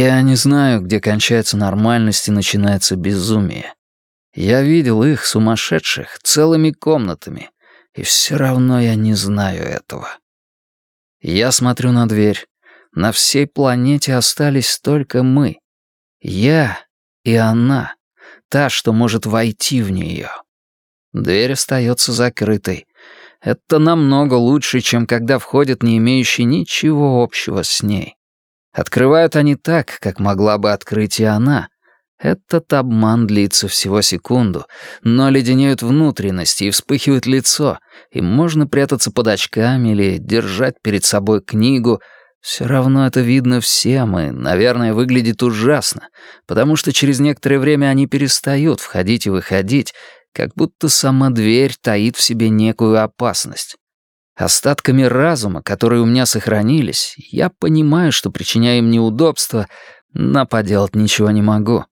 Я не знаю, где кончается нормальность и начинается безумие. Я видел их, сумасшедших, целыми комнатами, и все равно я не знаю этого. Я смотрю на дверь. На всей планете остались только мы. Я и она, та, что может войти в нее. Дверь остается закрытой. Это намного лучше, чем когда входят не имеющие ничего общего с ней. Открывают они так, как могла бы открыть и она. Этот обман длится всего секунду, но леденеют внутренности и вспыхивает лицо, и можно прятаться под очками или держать перед собой книгу. Все равно это видно всем и, наверное, выглядит ужасно, потому что через некоторое время они перестают входить и выходить, как будто сама дверь таит в себе некую опасность. Остатками разума, которые у меня сохранились, я понимаю, что причиняю им неудобства, но поделать ничего не могу.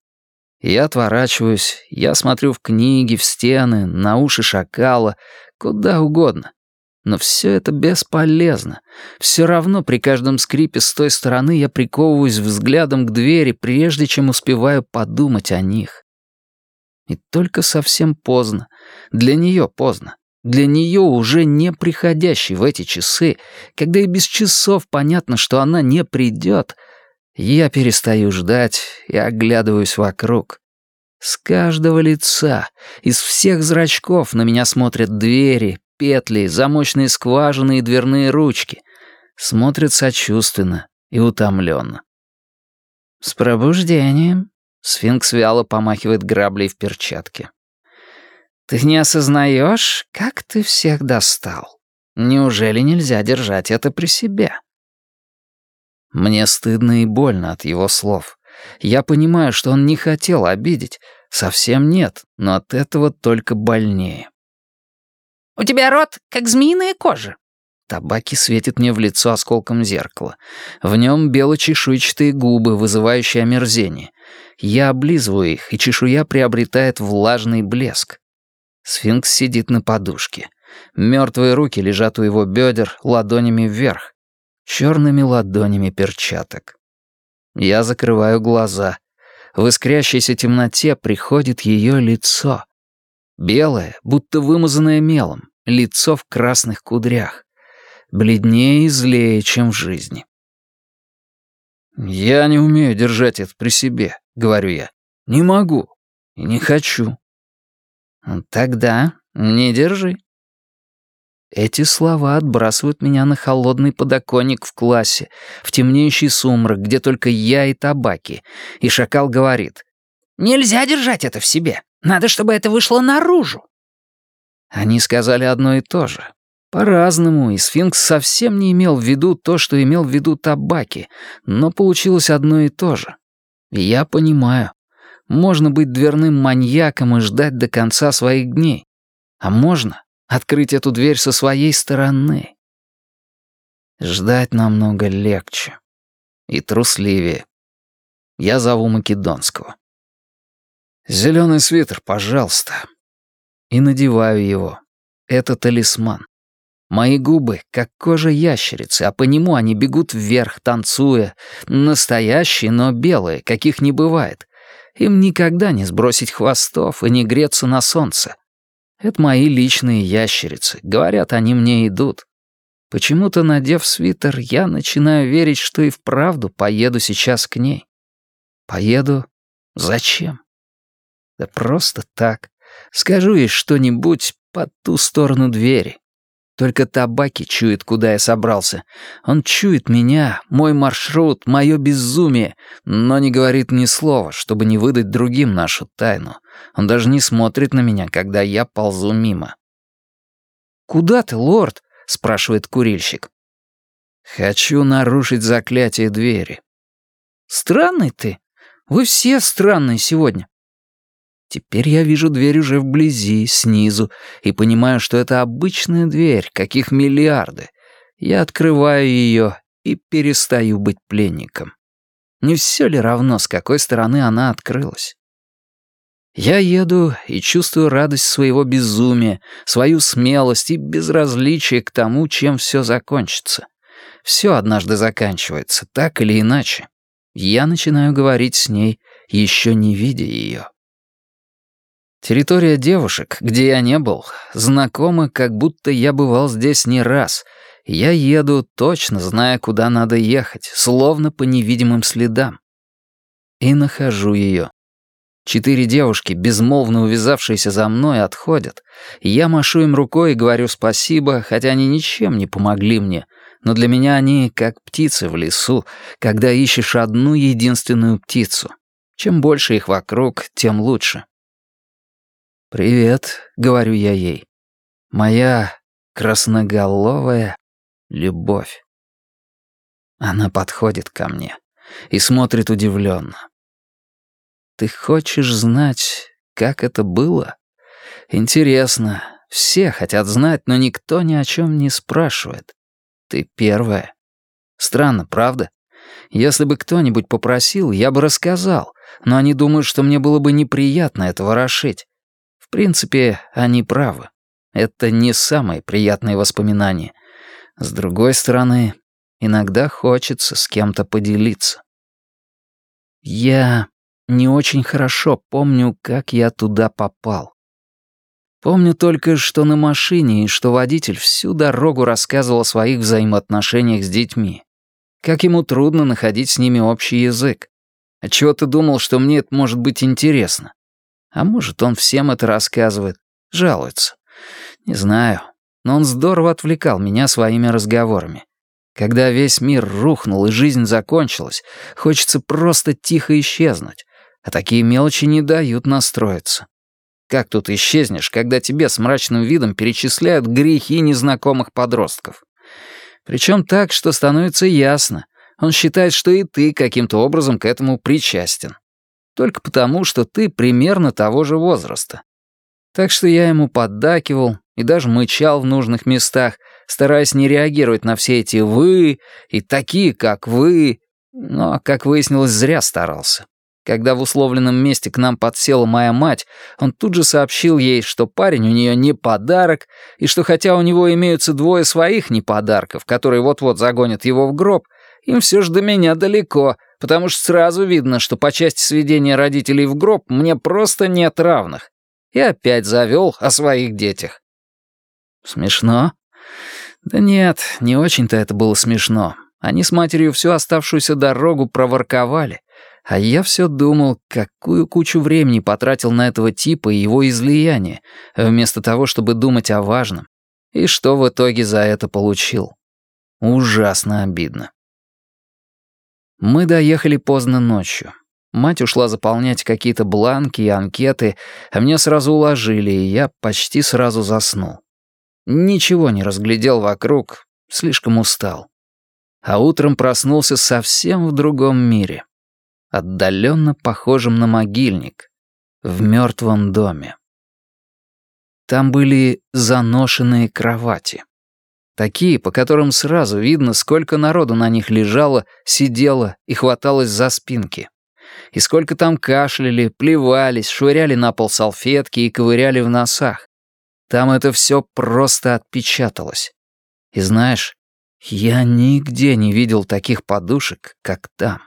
Я отворачиваюсь, я смотрю в книги, в стены, на уши шакала, куда угодно. Но все это бесполезно. Все равно при каждом скрипе с той стороны я приковываюсь взглядом к двери, прежде чем успеваю подумать о них. И только совсем поздно. Для нее поздно. Для нее уже не приходящий в эти часы, когда и без часов понятно, что она не придет, я перестаю ждать и оглядываюсь вокруг. С каждого лица, из всех зрачков на меня смотрят двери, петли, замочные скважины и дверные ручки. Смотрят сочувственно и утомленно. «С пробуждением», — сфинкс вяло помахивает граблей в перчатке. Ты не осознаешь, как ты всех достал? Неужели нельзя держать это при себе? Мне стыдно и больно от его слов. Я понимаю, что он не хотел обидеть. Совсем нет, но от этого только больнее. «У тебя рот, как змеиная кожа». Табаки светит мне в лицо осколком зеркала. В нем бело-чешуйчатые губы, вызывающие омерзение. Я облизываю их, и чешуя приобретает влажный блеск. Сфинкс сидит на подушке. Мертвые руки лежат у его бедер, ладонями вверх. Черными ладонями перчаток. Я закрываю глаза. В искрящейся темноте приходит ее лицо. Белое, будто вымазанное мелом, лицо в красных кудрях. Бледнее и злее, чем в жизни. «Я не умею держать это при себе», — говорю я. «Не могу и не хочу». «Тогда не держи». Эти слова отбрасывают меня на холодный подоконник в классе, в темнеющий сумрак, где только я и табаки. И шакал говорит. «Нельзя держать это в себе. Надо, чтобы это вышло наружу». Они сказали одно и то же. По-разному, и сфинкс совсем не имел в виду то, что имел в виду табаки, но получилось одно и то же. И я понимаю. Можно быть дверным маньяком и ждать до конца своих дней. А можно открыть эту дверь со своей стороны. Ждать намного легче. И трусливее. Я зову Македонского. «Зеленый свитер, пожалуйста». И надеваю его. Это талисман. Мои губы, как кожа ящерицы, а по нему они бегут вверх, танцуя. Настоящие, но белые, каких не бывает. Им никогда не сбросить хвостов и не греться на солнце. Это мои личные ящерицы. Говорят, они мне идут. Почему-то, надев свитер, я начинаю верить, что и вправду поеду сейчас к ней. Поеду зачем? Да просто так. Скажу ей что-нибудь по ту сторону двери. Только табаки чует, куда я собрался. Он чует меня, мой маршрут, мое безумие, но не говорит ни слова, чтобы не выдать другим нашу тайну. Он даже не смотрит на меня, когда я ползу мимо. «Куда ты, лорд?» — спрашивает курильщик. «Хочу нарушить заклятие двери». «Странный ты. Вы все странные сегодня. Теперь я вижу дверь уже вблизи, снизу, и понимаю, что это обычная дверь, каких миллиарды. Я открываю ее и перестаю быть пленником. Не все ли равно, с какой стороны она открылась? Я еду и чувствую радость своего безумия, свою смелость и безразличие к тому, чем все закончится. Все однажды заканчивается, так или иначе. Я начинаю говорить с ней, еще не видя ее. Территория девушек, где я не был, знакома, как будто я бывал здесь не раз. Я еду, точно зная, куда надо ехать, словно по невидимым следам. И нахожу ее. Четыре девушки, безмолвно увязавшиеся за мной, отходят. Я машу им рукой и говорю спасибо, хотя они ничем не помогли мне. Но для меня они как птицы в лесу, когда ищешь одну единственную птицу. Чем больше их вокруг, тем лучше. «Привет», — говорю я ей. «Моя красноголовая любовь». Она подходит ко мне и смотрит удивленно. Ты хочешь знать, как это было? Интересно. Все хотят знать, но никто ни о чем не спрашивает. Ты первая. Странно, правда? Если бы кто-нибудь попросил, я бы рассказал, но они думают, что мне было бы неприятно это ворошить. В принципе, они правы. Это не самые приятные воспоминания. С другой стороны, иногда хочется с кем-то поделиться. Я не очень хорошо помню, как я туда попал. Помню только, что на машине и что водитель всю дорогу рассказывал о своих взаимоотношениях с детьми. Как ему трудно находить с ними общий язык. Отчего ты думал, что мне это может быть интересно? А может, он всем это рассказывает, жалуется. Не знаю, но он здорово отвлекал меня своими разговорами. Когда весь мир рухнул и жизнь закончилась, хочется просто тихо исчезнуть, а такие мелочи не дают настроиться. Как тут исчезнешь, когда тебе с мрачным видом перечисляют грехи незнакомых подростков? Причем так, что становится ясно. Он считает, что и ты каким-то образом к этому причастен. Только потому, что ты примерно того же возраста. Так что я ему поддакивал и даже мычал в нужных местах, стараясь не реагировать на все эти «вы» и «такие, как вы», но, как выяснилось, зря старался. Когда в условленном месте к нам подсела моя мать, он тут же сообщил ей, что парень у нее не подарок, и что хотя у него имеются двое своих неподарков, которые вот-вот загонят его в гроб, им все же до меня далеко, потому что сразу видно, что по части сведения родителей в гроб мне просто нет равных. И опять завел о своих детях. Смешно? Да нет, не очень-то это было смешно. Они с матерью всю оставшуюся дорогу проворковали, а я все думал, какую кучу времени потратил на этого типа и его излияние, вместо того, чтобы думать о важном. И что в итоге за это получил. Ужасно обидно. Мы доехали поздно ночью. Мать ушла заполнять какие-то бланки и анкеты, а меня сразу уложили, и я почти сразу заснул. Ничего не разглядел вокруг, слишком устал. А утром проснулся совсем в другом мире отдаленно похожим на могильник, в мертвом доме. Там были заношенные кровати. Такие, по которым сразу видно, сколько народу на них лежало, сидело и хваталось за спинки. И сколько там кашляли, плевались, швыряли на пол салфетки и ковыряли в носах. Там это все просто отпечаталось. И знаешь, я нигде не видел таких подушек, как там.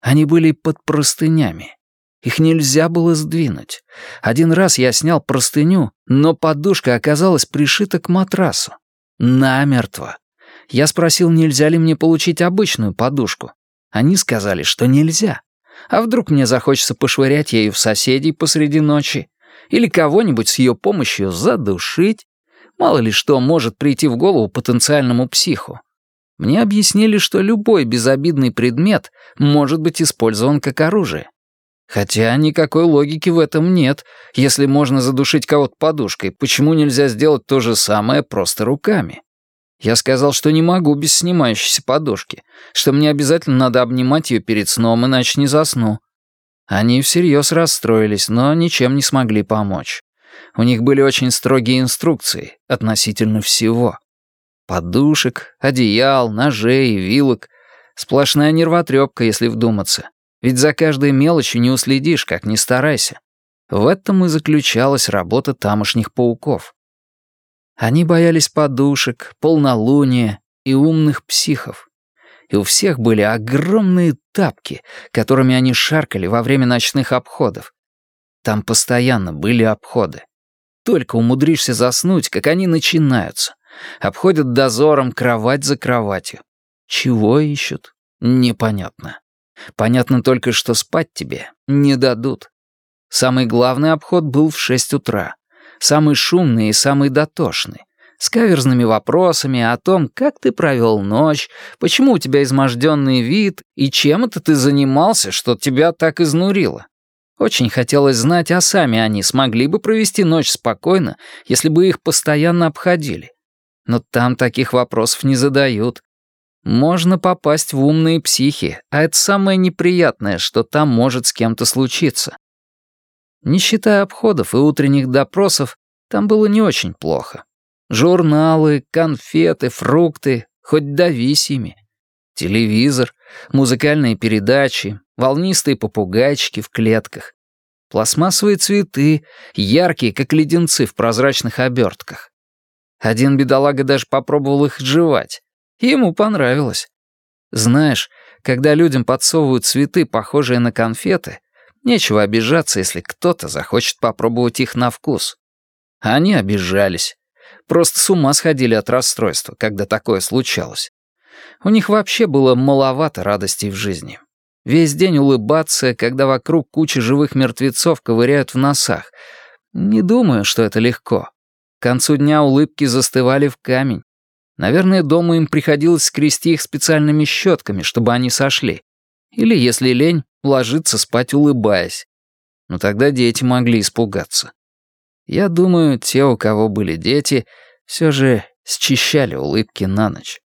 Они были под простынями. Их нельзя было сдвинуть. Один раз я снял простыню, но подушка оказалась пришита к матрасу. Намертво. Я спросил, нельзя ли мне получить обычную подушку. Они сказали, что нельзя. А вдруг мне захочется пошвырять ею в соседей посреди ночи? Или кого-нибудь с ее помощью задушить? Мало ли что может прийти в голову потенциальному психу. Мне объяснили, что любой безобидный предмет может быть использован как оружие. Хотя никакой логики в этом нет. Если можно задушить кого-то подушкой, почему нельзя сделать то же самое просто руками? Я сказал, что не могу без снимающейся подушки, что мне обязательно надо обнимать ее перед сном, иначе не засну. Они всерьез расстроились, но ничем не смогли помочь. У них были очень строгие инструкции относительно всего. Подушек, одеял, ножей, вилок. Сплошная нервотрепка, если вдуматься. Ведь за каждой мелочью не уследишь, как ни старайся. В этом и заключалась работа тамошних пауков. Они боялись подушек, полнолуния и умных психов. И у всех были огромные тапки, которыми они шаркали во время ночных обходов. Там постоянно были обходы. Только умудришься заснуть, как они начинаются. Обходят дозором кровать за кроватью. Чего ищут? Непонятно. Понятно только, что спать тебе не дадут. Самый главный обход был в шесть утра. Самый шумный и самый дотошный. С каверзными вопросами о том, как ты провел ночь, почему у тебя изможденный вид и чем это ты занимался, что тебя так изнурило. Очень хотелось знать, а сами они смогли бы провести ночь спокойно, если бы их постоянно обходили. Но там таких вопросов не задают. Можно попасть в умные психи, а это самое неприятное, что там может с кем-то случиться. Не считая обходов и утренних допросов, там было не очень плохо. Журналы, конфеты, фрукты, хоть давись ими. Телевизор, музыкальные передачи, волнистые попугайчики в клетках. Пластмассовые цветы, яркие, как леденцы в прозрачных обертках. Один бедолага даже попробовал их жевать. Ему понравилось. Знаешь, когда людям подсовывают цветы, похожие на конфеты, нечего обижаться, если кто-то захочет попробовать их на вкус. Они обижались. Просто с ума сходили от расстройства, когда такое случалось. У них вообще было маловато радостей в жизни. Весь день улыбаться, когда вокруг куча живых мертвецов ковыряют в носах. Не думаю, что это легко. К концу дня улыбки застывали в камень. Наверное, дома им приходилось скрести их специальными щетками, чтобы они сошли. Или, если лень, ложиться спать улыбаясь. Но тогда дети могли испугаться. Я думаю, те, у кого были дети, все же счищали улыбки на ночь.